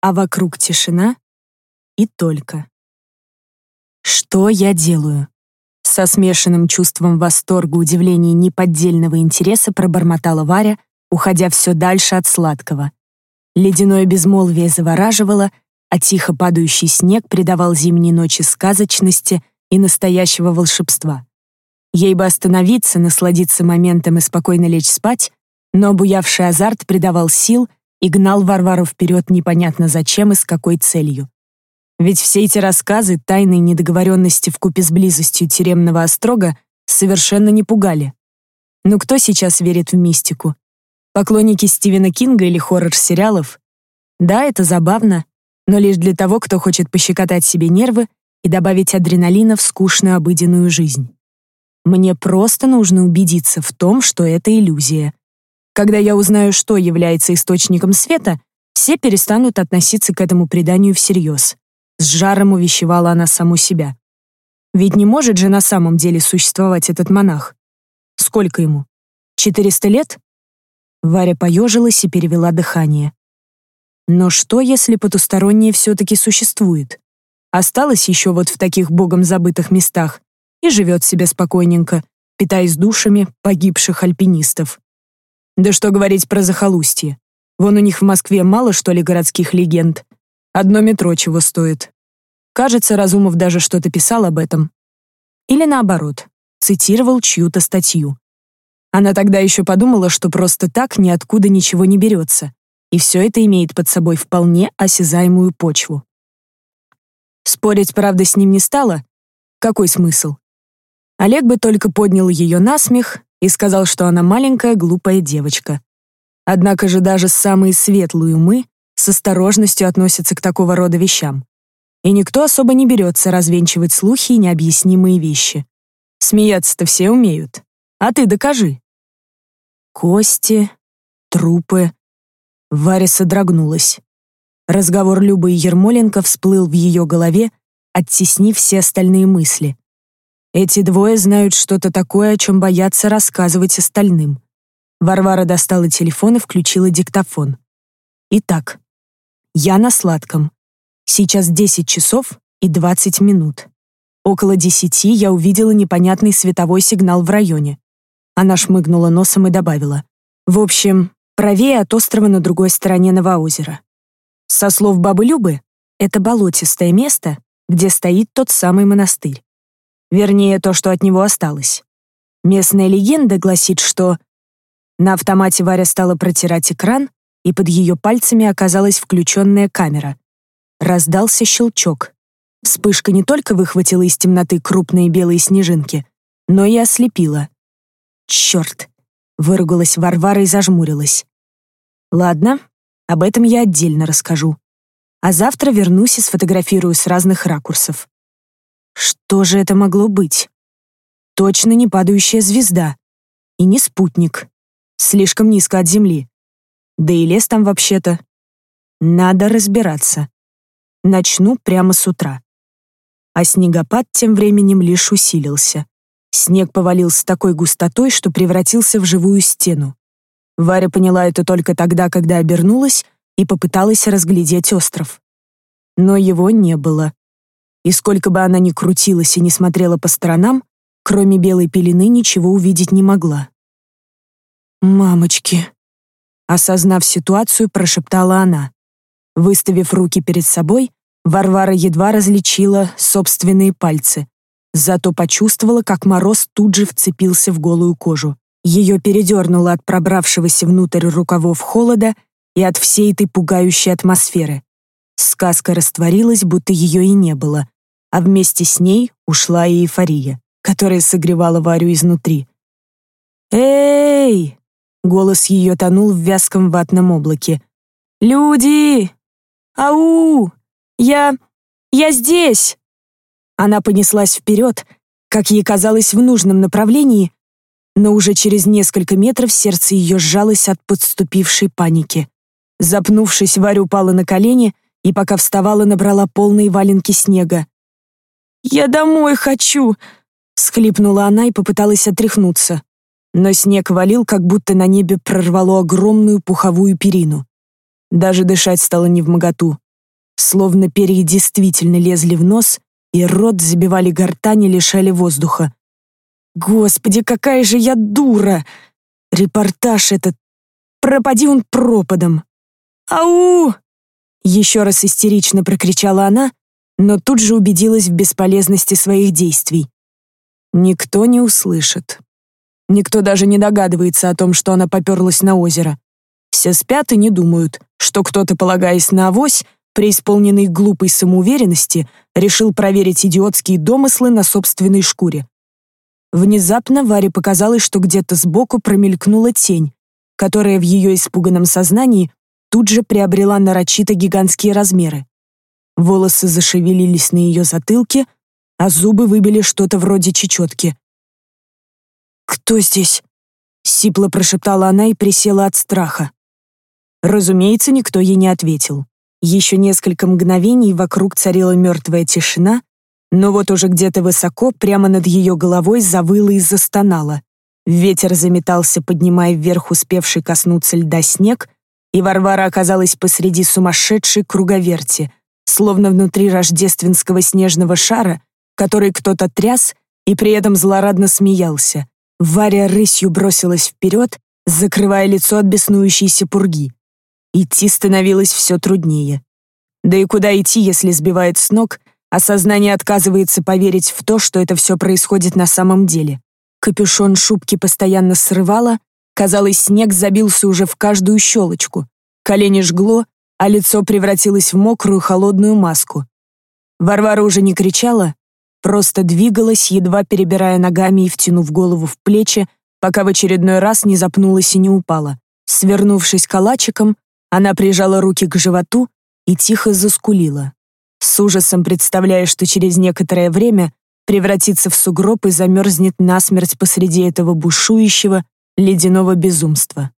а вокруг тишина и только. Что я делаю? Со смешанным чувством восторга, удивления и неподдельного интереса пробормотала Варя, уходя все дальше от сладкого. Ледяное безмолвие завораживало, а тихо падающий снег придавал зимней ночи сказочности и настоящего волшебства. Ей бы остановиться, насладиться моментом и спокойно лечь спать, но обуявший азарт придавал сил и гнал Варвару вперед непонятно зачем и с какой целью. Ведь все эти рассказы, тайные недоговоренности вкупе с близостью тюремного острога совершенно не пугали. Ну кто сейчас верит в мистику? Поклонники Стивена Кинга или хоррор-сериалов? Да, это забавно, но лишь для того, кто хочет пощекотать себе нервы и добавить адреналина в скучную обыденную жизнь. Мне просто нужно убедиться в том, что это иллюзия. Когда я узнаю, что является источником света, все перестанут относиться к этому преданию всерьез. С жаром увещевала она саму себя. Ведь не может же на самом деле существовать этот монах. Сколько ему? Четыреста лет? Варя поежилась и перевела дыхание. Но что, если потустороннее все-таки существует? Осталось еще вот в таких богом забытых местах и живет себе спокойненько, питаясь душами погибших альпинистов. Да что говорить про захолустье. Вон у них в Москве мало, что ли, городских легенд. Одно метро чего стоит. Кажется, Разумов даже что-то писал об этом. Или наоборот, цитировал чью-то статью. Она тогда еще подумала, что просто так ниоткуда ничего не берется, и все это имеет под собой вполне осязаемую почву. Спорить, правда, с ним не стало. Какой смысл? Олег бы только поднял ее на смех и сказал, что она маленькая глупая девочка. Однако же даже самые светлые умы с осторожностью относятся к такого рода вещам. И никто особо не берется развенчивать слухи и необъяснимые вещи. Смеяться-то все умеют. А ты докажи. Кости, трупы. Варя содрогнулась. Разговор Любы и Ермоленко всплыл в ее голове, оттеснив все остальные мысли. Эти двое знают что-то такое, о чем боятся рассказывать остальным. Варвара достала телефон и включила диктофон. Итак, я на сладком. Сейчас 10 часов и 20 минут. Около 10 я увидела непонятный световой сигнал в районе. Она шмыгнула носом и добавила. В общем, правее от острова на другой стороне Новоозера. Со слов бабы Любы, это болотистое место, где стоит тот самый монастырь. Вернее, то, что от него осталось. Местная легенда гласит, что... На автомате Варя стала протирать экран, и под ее пальцами оказалась включенная камера. Раздался щелчок. Вспышка не только выхватила из темноты крупные белые снежинки, но и ослепила. «Черт!» — выругалась Варвара и зажмурилась. «Ладно, об этом я отдельно расскажу. А завтра вернусь и сфотографирую с разных ракурсов. Что же это могло быть? Точно не падающая звезда. И не спутник. Слишком низко от Земли. Да и лес там вообще-то. Надо разбираться. Начну прямо с утра. А снегопад тем временем лишь усилился. Снег повалил с такой густотой, что превратился в живую стену. Варя поняла это только тогда, когда обернулась и попыталась разглядеть остров. Но его не было. И сколько бы она ни крутилась и не смотрела по сторонам, кроме белой пелены ничего увидеть не могла. «Мамочки!» Осознав ситуацию, прошептала она. Выставив руки перед собой, Варвара едва различила собственные пальцы, зато почувствовала, как мороз тут же вцепился в голую кожу. Ее передернуло от пробравшегося внутрь рукавов холода и от всей этой пугающей атмосферы. Сказка растворилась, будто ее и не было, а вместе с ней ушла и эйфория, которая согревала Варю изнутри. «Эй!» Голос ее тонул в вязком ватном облаке. «Люди! Ау! Я... я здесь!» Она понеслась вперед, как ей казалось, в нужном направлении, но уже через несколько метров сердце ее сжалось от подступившей паники. Запнувшись, Варя упала на колени и, пока вставала, набрала полные валенки снега. «Я домой хочу!» — схлипнула она и попыталась отряхнуться но снег валил, как будто на небе прорвало огромную пуховую перину. Даже дышать стало невмоготу. словно перья действительно лезли в нос, и рот забивали гортань и лишали воздуха. Господи, какая же я дура! Репортаж этот. Пропади он пропадом. Ау! Еще раз истерично прокричала она, но тут же убедилась в бесполезности своих действий. Никто не услышит. Никто даже не догадывается о том, что она поперлась на озеро. Все спят и не думают, что кто-то, полагаясь на авось, преисполненный глупой самоуверенности, решил проверить идиотские домыслы на собственной шкуре. Внезапно Варе показалось, что где-то сбоку промелькнула тень, которая в ее испуганном сознании тут же приобрела нарочито гигантские размеры. Волосы зашевелились на ее затылке, а зубы выбили что-то вроде чечетки. «Кто здесь?» — сипло прошептала она и присела от страха. Разумеется, никто ей не ответил. Еще несколько мгновений вокруг царила мертвая тишина, но вот уже где-то высоко, прямо над ее головой, завыло и застонало. Ветер заметался, поднимая вверх успевший коснуться льда снег, и Варвара оказалась посреди сумасшедшей круговерти, словно внутри рождественского снежного шара, который кто-то тряс и при этом злорадно смеялся. Варя рысью бросилась вперед, закрывая лицо от беснующейся пурги. Идти становилось все труднее. Да и куда идти, если сбивает с ног, а сознание отказывается поверить в то, что это все происходит на самом деле. Капюшон шубки постоянно срывало, казалось, снег забился уже в каждую щелочку. Колени жгло, а лицо превратилось в мокрую холодную маску. Варвара уже не кричала, просто двигалась, едва перебирая ногами и втянув голову в плечи, пока в очередной раз не запнулась и не упала. Свернувшись калачиком, она прижала руки к животу и тихо заскулила с ужасом представляя, что через некоторое время превратится в сугроб и замерзнет насмерть посреди этого бушующего ледяного безумства.